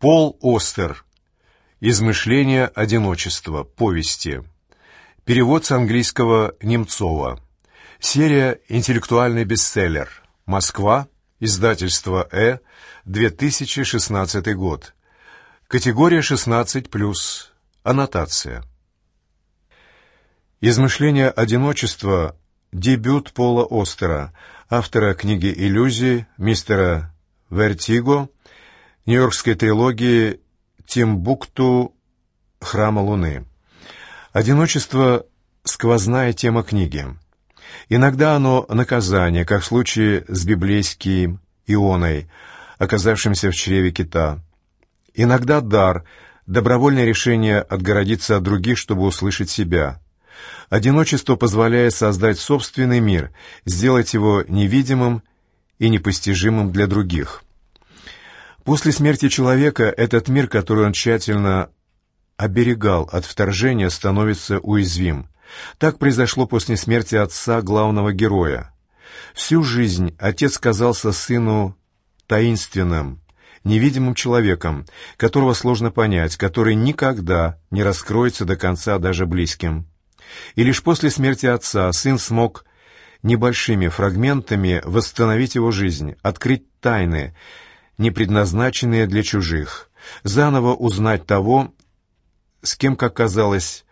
Пол Остер. Измышление одиночества. Повести. Перевод с английского Немцова. Серия «Интеллектуальный бестселлер». Москва. Издательство «Э». 2016 год. Категория 16+. Аннотация. Измышление одиночества. Дебют Пола Остера, автора книги «Иллюзии», мистера Вертиго, Нью-Йоркской трилогии «Тимбукту. Храма Луны». Одиночество — сквозная тема книги. Иногда оно наказание, как в случае с библейским Ионой, оказавшимся в чреве кита. Иногда дар, добровольное решение отгородиться от других, чтобы услышать себя. Одиночество позволяет создать собственный мир, сделать его невидимым и непостижимым для других. После смерти человека этот мир, который он тщательно оберегал от вторжения, становится уязвим. Так произошло после смерти отца главного героя. Всю жизнь отец казался сыну таинственным, невидимым человеком, которого сложно понять, который никогда не раскроется до конца даже близким. И лишь после смерти отца сын смог небольшими фрагментами восстановить его жизнь, открыть тайны, не предназначенные для чужих, заново узнать того, с кем, как казалось,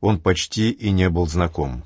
он почти и не был знаком.